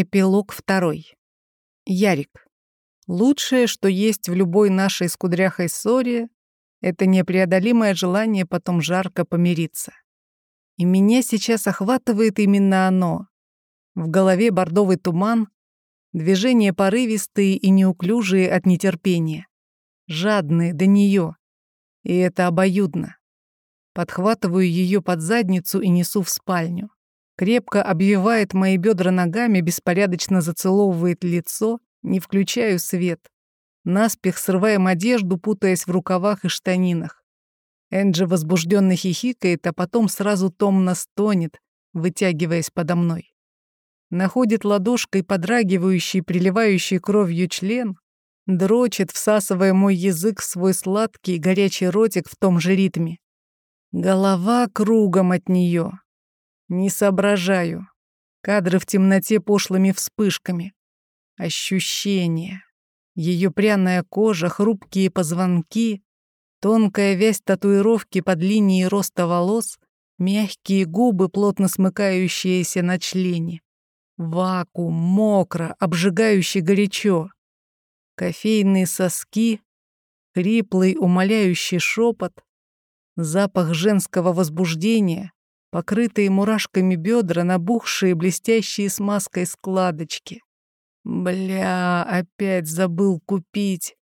Эпилог второй. Ярик. Лучшее, что есть в любой нашей скудряхой ссоре, это непреодолимое желание потом жарко помириться. И меня сейчас охватывает именно оно. В голове бордовый туман, движения порывистые и неуклюжие от нетерпения, жадные до нее. И это обоюдно. Подхватываю ее под задницу и несу в спальню крепко обвивает мои бедра ногами, беспорядочно зацеловывает лицо, не включаю свет. Наспех срываем одежду, путаясь в рукавах и штанинах. Энджи возбужденно хихикает, а потом сразу томно стонет, вытягиваясь подо мной. Находит ладошкой подрагивающий, приливающий кровью член, дрочит, всасывая мой язык в свой сладкий, горячий ротик в том же ритме. Голова кругом от нее. Не соображаю. Кадры в темноте пошлыми вспышками. Ощущения. Ее пряная кожа, хрупкие позвонки, тонкая вязь татуировки под линией роста волос, мягкие губы, плотно смыкающиеся на члене. Вакуум, мокро, обжигающе горячо. Кофейные соски, хриплый, умоляющий шепот, запах женского возбуждения, покрытые мурашками бедра, набухшие, блестящие смазкой складочки. Бля, опять забыл купить.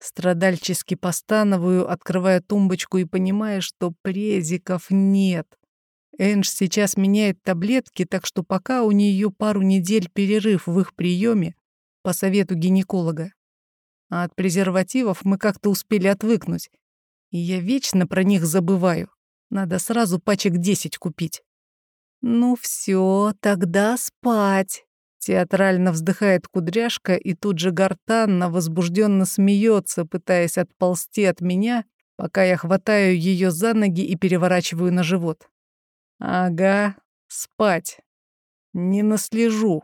Страдальчески постановую, открывая тумбочку и понимая, что презиков нет. Эндж сейчас меняет таблетки, так что пока у нее пару недель перерыв в их приеме по совету гинеколога. А от презервативов мы как-то успели отвыкнуть, и я вечно про них забываю. Надо сразу пачек десять купить. Ну все, тогда спать. Театрально вздыхает кудряшка и тут же гортанно, возбужденно смеется, пытаясь отползти от меня, пока я хватаю ее за ноги и переворачиваю на живот. Ага, спать. Не наслежу.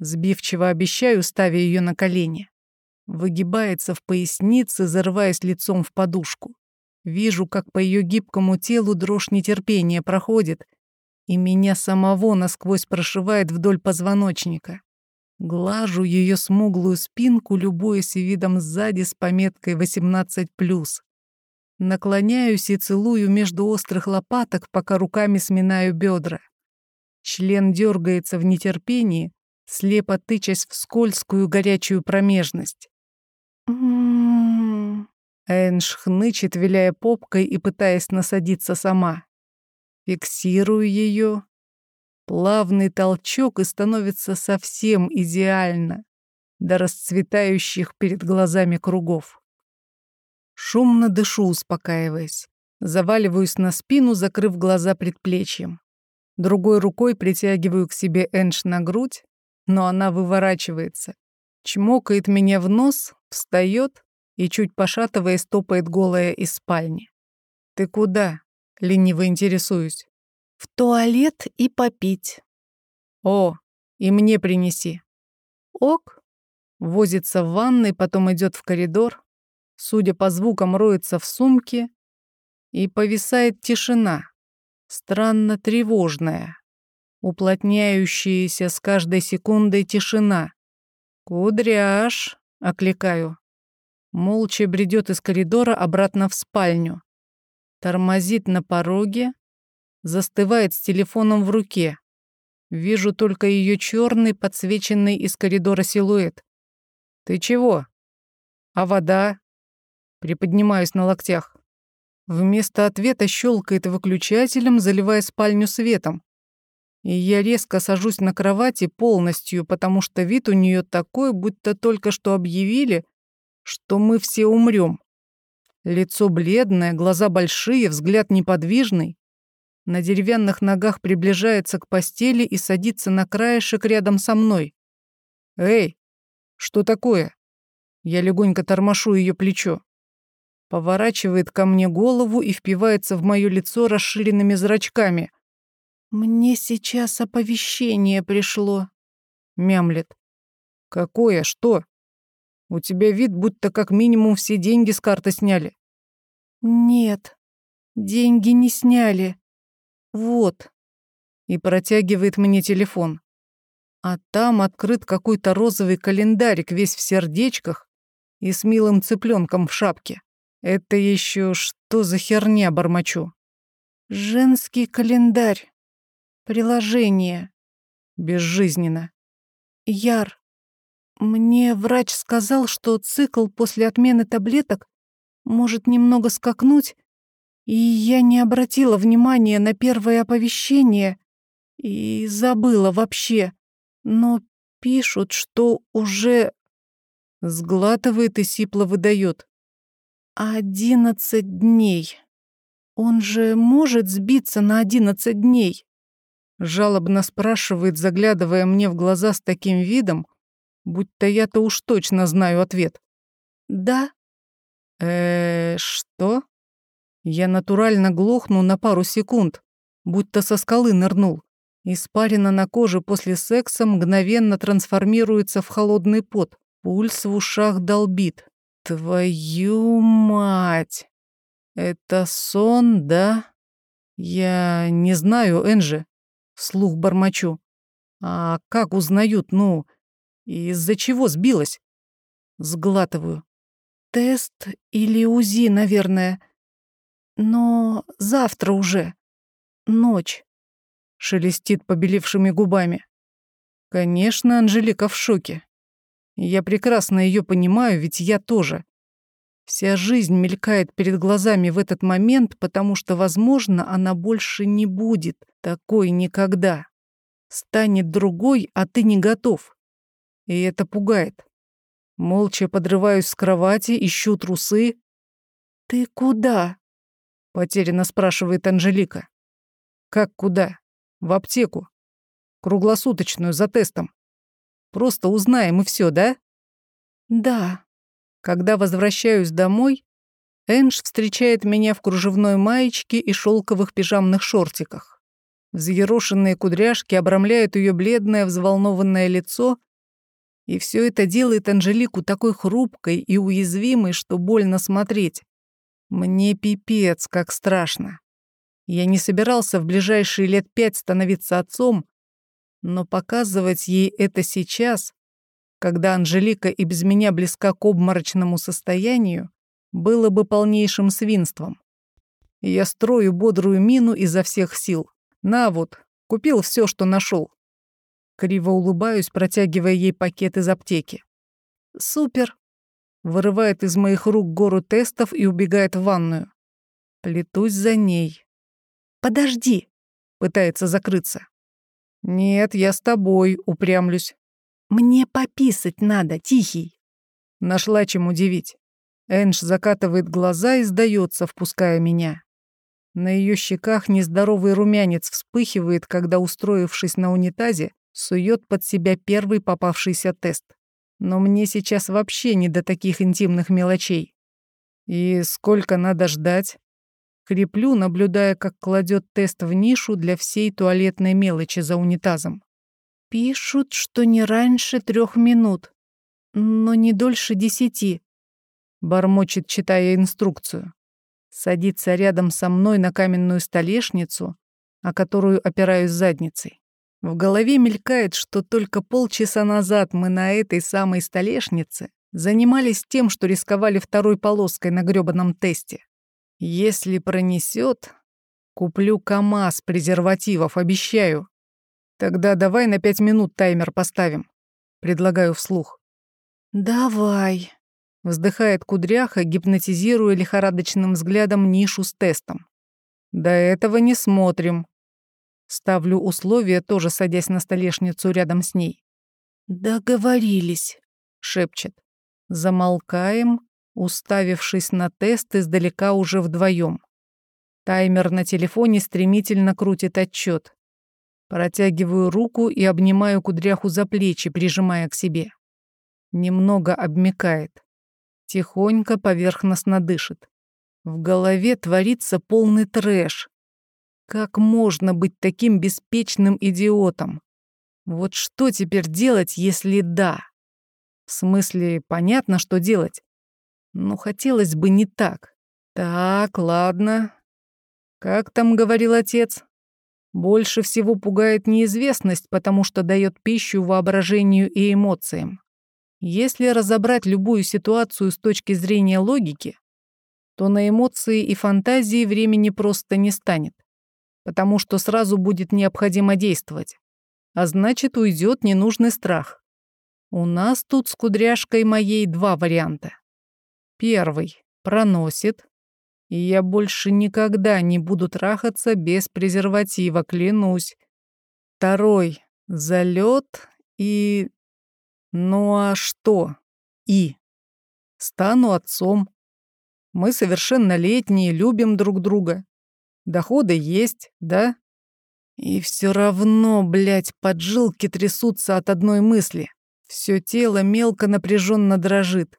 Сбивчиво обещаю, ставя ее на колени. Выгибается в пояснице, зарываясь лицом в подушку. Вижу, как по ее гибкому телу дрожь нетерпения проходит, и меня самого насквозь прошивает вдоль позвоночника. Глажу ее смуглую спинку, любуясь видом сзади с пометкой 18+. Наклоняюсь и целую между острых лопаток, пока руками сминаю бедра. Член дергается в нетерпении, слепо тычась в скользкую горячую промежность. Энж хнычет, виляя попкой и пытаясь насадиться сама. Фиксирую ее. Плавный толчок и становится совсем идеально, до расцветающих перед глазами кругов. Шумно дышу, успокаиваясь. Заваливаюсь на спину, закрыв глаза предплечьем. Другой рукой притягиваю к себе Энж на грудь, но она выворачивается. Чмокает меня в нос, встает и, чуть пошатываясь, топает голая из спальни. «Ты куда?» — лениво интересуюсь. «В туалет и попить». «О, и мне принеси». «Ок». Возится в ванной, потом идет в коридор. Судя по звукам, роется в сумке. И повисает тишина. Странно тревожная. Уплотняющаяся с каждой секундой тишина. «Кудряш!» — окликаю. Молча бредет из коридора обратно в спальню. Тормозит на пороге, застывает с телефоном в руке. Вижу только ее черный, подсвеченный из коридора силуэт. «Ты чего?» «А вода?» Приподнимаюсь на локтях. Вместо ответа щелкает выключателем, заливая спальню светом. И я резко сажусь на кровати полностью, потому что вид у нее такой, будто только что объявили, что мы все умрем. Лицо бледное, глаза большие, взгляд неподвижный. На деревянных ногах приближается к постели и садится на краешек рядом со мной. «Эй, что такое?» Я легонько тормошу ее плечо. Поворачивает ко мне голову и впивается в мое лицо расширенными зрачками. «Мне сейчас оповещение пришло», — мямлет. «Какое? Что?» У тебя вид, будто как минимум все деньги с карты сняли. Нет, деньги не сняли. Вот. И протягивает мне телефон. А там открыт какой-то розовый календарик весь в сердечках и с милым цыпленком в шапке. Это еще что за херня, бормочу? Женский календарь. Приложение. Безжизненно. Яр, мне врач сказал, что цикл после отмены таблеток может немного скакнуть, и я не обратила внимания на первое оповещение и забыла вообще. Но пишут, что уже... Сглатывает и сипло выдает. Одиннадцать дней. Он же может сбиться на одиннадцать дней. Жалобно спрашивает, заглядывая мне в глаза с таким видом, будто я-то уж точно знаю ответ. Да. Э, что? Я натурально глохну на пару секунд, будто со скалы нырнул. Испарина на коже после секса мгновенно трансформируется в холодный пот. Пульс в ушах долбит. Твою мать! Это сон, да? Я не знаю, Энджи. Слух бормочу. А как узнают, ну, из-за чего сбилась? Сглатываю. Тест или УЗИ, наверное. Но завтра уже. Ночь. Шелестит побелевшими губами. Конечно, Анжелика в шоке. Я прекрасно ее понимаю, ведь я тоже. Вся жизнь мелькает перед глазами в этот момент, потому что, возможно, она больше не будет такой никогда. Станет другой, а ты не готов. И это пугает. Молча подрываюсь с кровати, ищу трусы. «Ты куда?» — потерянно спрашивает Анжелика. «Как куда? В аптеку. Круглосуточную, за тестом. Просто узнаем и все, да?» «Да», когда возвращаюсь домой, Энж встречает меня в кружевной маечке и шелковых пижамных шортиках. Взъерошенные кудряшки обрамляют ее бледное, взволнованное лицо, и все это делает Анжелику такой хрупкой и уязвимой, что больно смотреть. Мне пипец, как страшно. Я не собирался в ближайшие лет пять становиться отцом, но показывать ей это сейчас когда Анжелика и без меня близка к обморочному состоянию, было бы полнейшим свинством. Я строю бодрую мину изо всех сил. На вот, купил все, что нашел. Криво улыбаюсь, протягивая ей пакет из аптеки. «Супер!» Вырывает из моих рук гору тестов и убегает в ванную. Плетусь за ней. «Подожди!» Пытается закрыться. «Нет, я с тобой», упрямлюсь. «Мне пописать надо, Тихий!» Нашла чем удивить. Энж закатывает глаза и сдается, впуская меня. На ее щеках нездоровый румянец вспыхивает, когда, устроившись на унитазе, сует под себя первый попавшийся тест. Но мне сейчас вообще не до таких интимных мелочей. И сколько надо ждать? Креплю, наблюдая, как кладет тест в нишу для всей туалетной мелочи за унитазом. Пишут, что не раньше трех минут, но не дольше десяти. Бормочет, читая инструкцию. Садится рядом со мной на каменную столешницу, о которую опираюсь задницей. В голове мелькает, что только полчаса назад мы на этой самой столешнице занимались тем, что рисковали второй полоской на грёбаном тесте. Если пронесет, куплю КАМАЗ презервативов, обещаю. Тогда давай на пять минут таймер поставим. Предлагаю вслух. Давай. Вздыхает кудряха, гипнотизируя лихорадочным взглядом нишу с тестом. До этого не смотрим. Ставлю условия, тоже садясь на столешницу рядом с ней. «Договорились», — шепчет. Замолкаем, уставившись на тест издалека уже вдвоем. Таймер на телефоне стремительно крутит отчет. Протягиваю руку и обнимаю кудряху за плечи, прижимая к себе. Немного обмекает. Тихонько поверхностно дышит. В голове творится полный трэш. Как можно быть таким беспечным идиотом? Вот что теперь делать, если да? В смысле, понятно, что делать. Но хотелось бы не так. Так, ладно. Как там говорил отец? Больше всего пугает неизвестность, потому что дает пищу воображению и эмоциям. Если разобрать любую ситуацию с точки зрения логики, то на эмоции и фантазии времени просто не станет, потому что сразу будет необходимо действовать, а значит уйдет ненужный страх. У нас тут с кудряшкой моей два варианта. Первый — проносит, и я больше никогда не буду трахаться без презерватива, клянусь. Второй — залет и... Ну а что? И? Стану отцом. Мы совершеннолетние, любим друг друга. Доходы есть, да? И все равно, блядь, поджилки трясутся от одной мысли. Все тело мелко напряженно дрожит.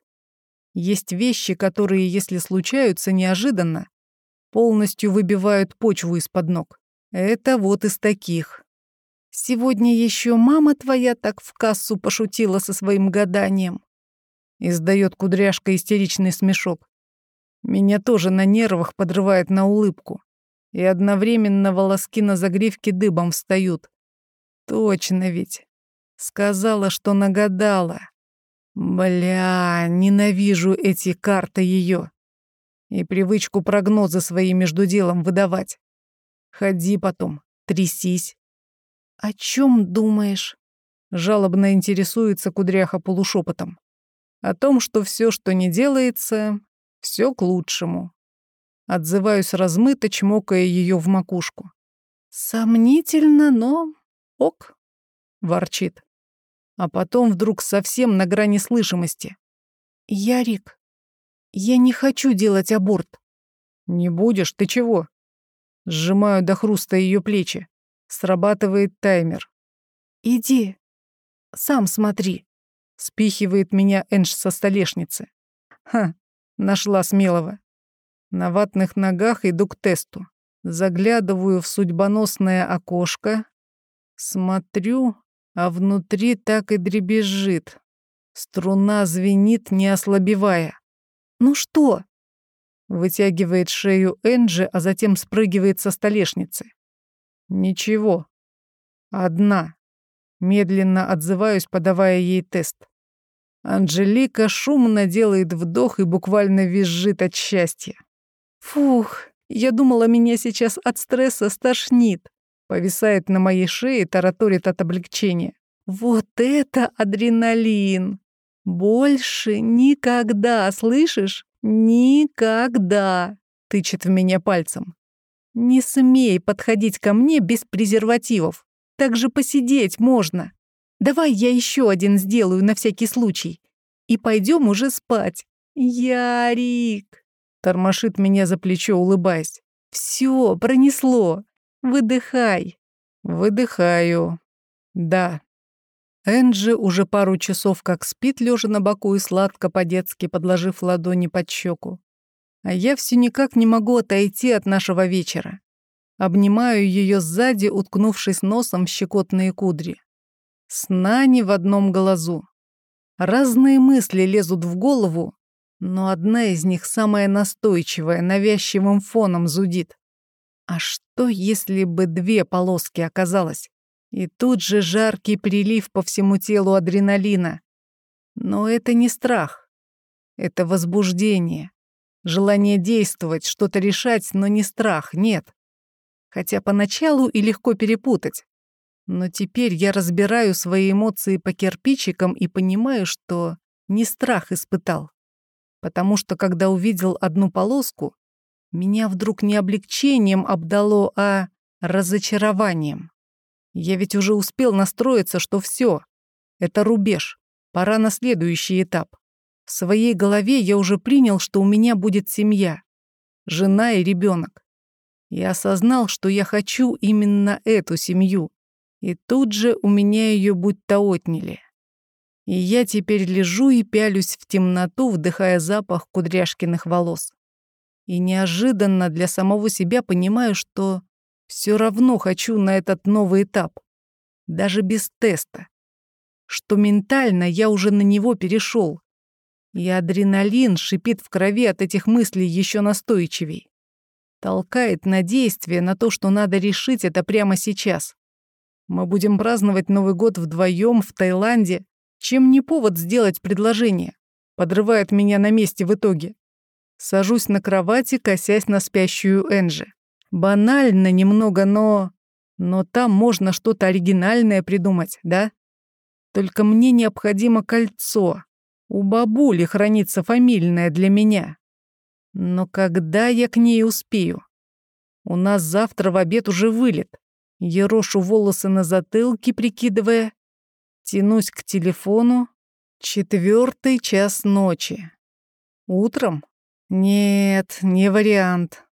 Есть вещи, которые, если случаются неожиданно, полностью выбивают почву из-под ног. Это вот из таких. Сегодня еще мама твоя так в кассу пошутила со своим гаданием. Издает кудряшка истеричный смешок. Меня тоже на нервах подрывает на улыбку. И одновременно волоски на загривке дыбом встают. Точно ведь. Сказала, что нагадала. Бля, ненавижу эти карты ее. И привычку прогнозы свои между делом выдавать. Ходи потом, трясись. О чем думаешь? Жалобно интересуется кудряха полушепотом. О том, что все, что не делается, все к лучшему. Отзываюсь размыто, чмокая ее в макушку. Сомнительно, но ок, ворчит а потом вдруг совсем на грани слышимости. «Ярик, я не хочу делать аборт». «Не будешь, ты чего?» Сжимаю до хруста ее плечи. Срабатывает таймер. «Иди, сам смотри», — спихивает меня Энж со столешницы. Ха, нашла смелого. На ватных ногах иду к тесту. Заглядываю в судьбоносное окошко. Смотрю, а внутри так и дребезжит. Струна звенит, не ослабевая. «Ну что?» Вытягивает шею Энджи, а затем спрыгивает со столешницы. «Ничего. Одна». Медленно отзываюсь, подавая ей тест. Анжелика шумно делает вдох и буквально визжит от счастья. «Фух, я думала, меня сейчас от стресса стошнит. Повисает на моей шее, тараторит от облегчения. Вот это адреналин! Больше никогда, слышишь? Никогда! Тычет в меня пальцем. Не смей подходить ко мне без презервативов. Так же посидеть можно. Давай я еще один сделаю на всякий случай. И пойдем уже спать. Ярик! Тормошит меня за плечо, улыбаясь. Все, пронесло. Выдыхай. Выдыхаю. Да. Энджи уже пару часов как спит, лежа на боку и сладко по-детски подложив ладони под щеку. А я все никак не могу отойти от нашего вечера. Обнимаю ее сзади, уткнувшись носом в щекотные кудри. Сна не в одном глазу. Разные мысли лезут в голову, но одна из них самая настойчивая, навязчивым фоном зудит. А что, если бы две полоски оказалось? И тут же жаркий прилив по всему телу адреналина. Но это не страх. Это возбуждение. Желание действовать, что-то решать, но не страх, нет. Хотя поначалу и легко перепутать. Но теперь я разбираю свои эмоции по кирпичикам и понимаю, что не страх испытал. Потому что когда увидел одну полоску, меня вдруг не облегчением обдало, а разочарованием. Я ведь уже успел настроиться, что все, это рубеж, пора на следующий этап. В своей голове я уже принял, что у меня будет семья, жена и ребенок. Я осознал, что я хочу именно эту семью, и тут же у меня ее будто отняли. И я теперь лежу и пялюсь в темноту, вдыхая запах кудряшкиных волос и неожиданно для самого себя понимаю, что все равно хочу на этот новый этап, даже без теста, что ментально я уже на него перешел, и адреналин шипит в крови от этих мыслей еще настойчивей. Толкает на действие, на то, что надо решить это прямо сейчас. Мы будем праздновать Новый год вдвоем в Таиланде. Чем не повод сделать предложение? Подрывает меня на месте в итоге. Сажусь на кровати, косясь на спящую Энджи. Банально немного, но... Но там можно что-то оригинальное придумать, да? Только мне необходимо кольцо. У бабули хранится фамильное для меня. Но когда я к ней успею? У нас завтра в обед уже вылет. Ерошу волосы на затылке, прикидывая. Тянусь к телефону. Четвертый час ночи. Утром? Нет, не вариант.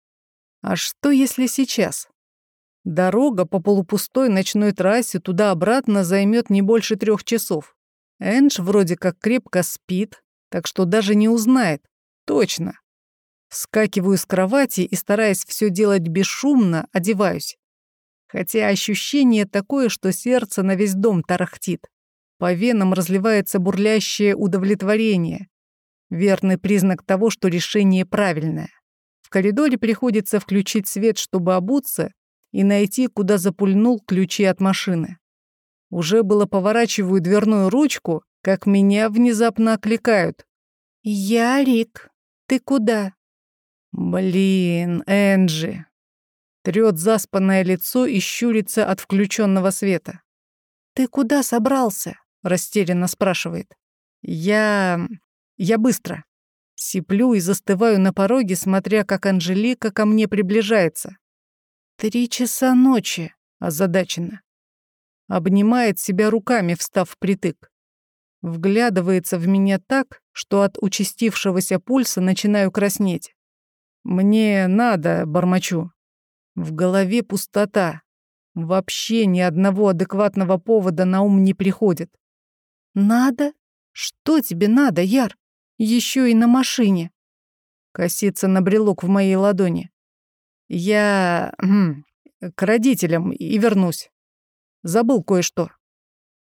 А что, если сейчас? Дорога по полупустой ночной трассе туда-обратно займет не больше трех часов. Эндж вроде как крепко спит, так что даже не узнает. Точно. Вскакиваю с кровати и, стараясь все делать бесшумно, одеваюсь. Хотя ощущение такое, что сердце на весь дом тарахтит. По венам разливается бурлящее удовлетворение. Верный признак того, что решение правильное. В коридоре приходится включить свет, чтобы обуться и найти, куда запульнул ключи от машины. Уже было поворачиваю дверную ручку, как меня внезапно окликают. «Ярик, ты куда?» «Блин, Энджи!» Трёт заспанное лицо и щурится от включенного света. «Ты куда собрался?» — растерянно спрашивает. «Я... я быстро». Сиплю и застываю на пороге, смотря, как Анжелика ко мне приближается. Три часа ночи, озадаченно. Обнимает себя руками, встав впритык. Вглядывается в меня так, что от участившегося пульса начинаю краснеть. Мне надо, бормочу. В голове пустота. Вообще ни одного адекватного повода на ум не приходит. Надо? Что тебе надо, Яр? Еще и на машине. Косится на брелок в моей ладони. Я хм, к родителям и вернусь. Забыл кое-что.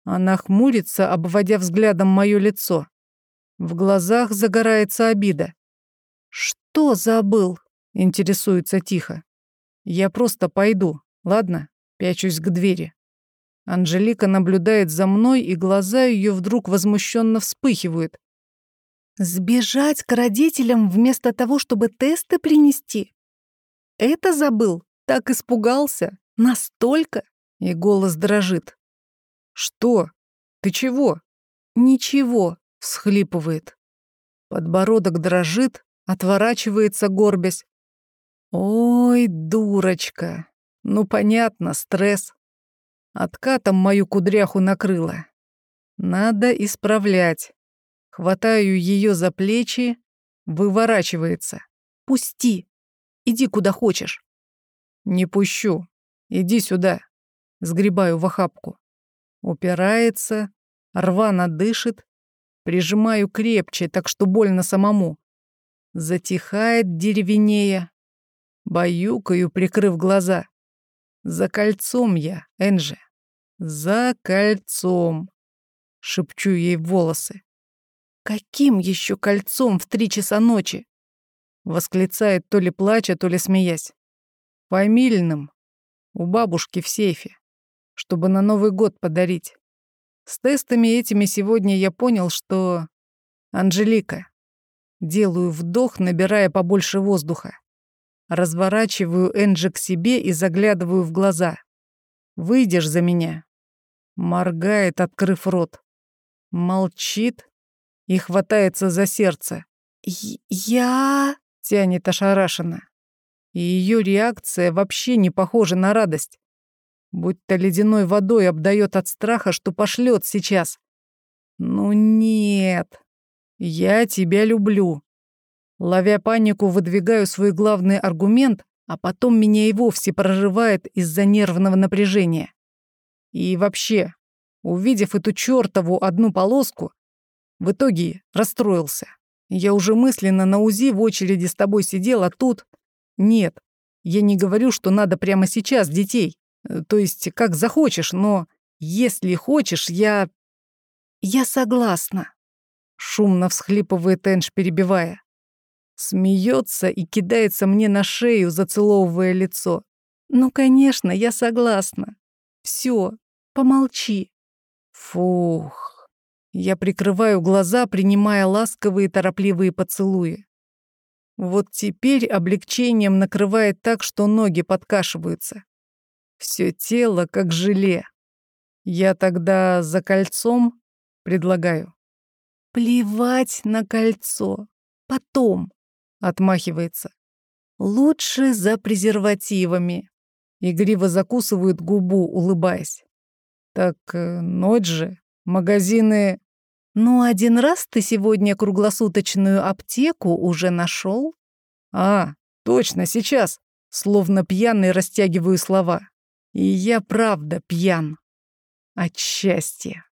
Она хмурится, обводя взглядом мое лицо. В глазах загорается обида. «Что забыл?» — интересуется тихо. «Я просто пойду, ладно?» — пячусь к двери. Анжелика наблюдает за мной, и глаза ее вдруг возмущенно вспыхивают. «Сбежать к родителям вместо того, чтобы тесты принести? Это забыл? Так испугался? Настолько?» И голос дрожит. «Что? Ты чего?» «Ничего», — всхлипывает. Подбородок дрожит, отворачивается горбясь. «Ой, дурочка! Ну, понятно, стресс. Откатом мою кудряху накрыло. Надо исправлять. Хватаю ее за плечи, выворачивается. «Пусти!» Иди куда хочешь». «Не пущу. Иди сюда». Сгребаю в охапку. Упирается, рвано дышит. Прижимаю крепче, так что больно самому. Затихает деревенея. Баюкаю, прикрыв глаза. За кольцом я, Энджи. За кольцом. Шепчу ей волосы. Каким еще кольцом в три часа ночи? Восклицает то ли плача, то ли смеясь. Фамильным. У бабушки в сейфе. Чтобы на Новый год подарить. С тестами этими сегодня я понял, что... Анжелика. Делаю вдох, набирая побольше воздуха. Разворачиваю Энджи к себе и заглядываю в глаза. «Выйдешь за меня?» Моргает, открыв рот. Молчит и хватается за сердце. «Я...» тянет ошарашенно. И ее реакция вообще не похожа на радость. Будь-то ледяной водой обдает от страха, что пошлет сейчас. Ну нет, я тебя люблю. Ловя панику, выдвигаю свой главный аргумент, а потом меня и вовсе прорывает из-за нервного напряжения. И вообще, увидев эту чертову одну полоску, в итоге расстроился. Я уже мысленно на УЗИ в очереди с тобой сидел, а тут... Нет, я не говорю, что надо прямо сейчас детей. Э, то есть, как захочешь, но если хочешь, я... Я согласна. Шумно всхлипывает Энж, перебивая. Смеется и кидается мне на шею, зацеловывая лицо. Ну, конечно, я согласна. Все, помолчи. Фух. Я прикрываю глаза, принимая ласковые торопливые поцелуи. Вот теперь облегчением накрывает так, что ноги подкашиваются. Все тело как желе. Я тогда за кольцом предлагаю. Плевать на кольцо. Потом. Отмахивается. Лучше за презервативами. Игриво закусывает губу, улыбаясь. Так э, ночь же. Магазины... Ну, один раз ты сегодня круглосуточную аптеку уже нашел? А, точно, сейчас. Словно пьяный растягиваю слова. И я правда пьян. От счастья.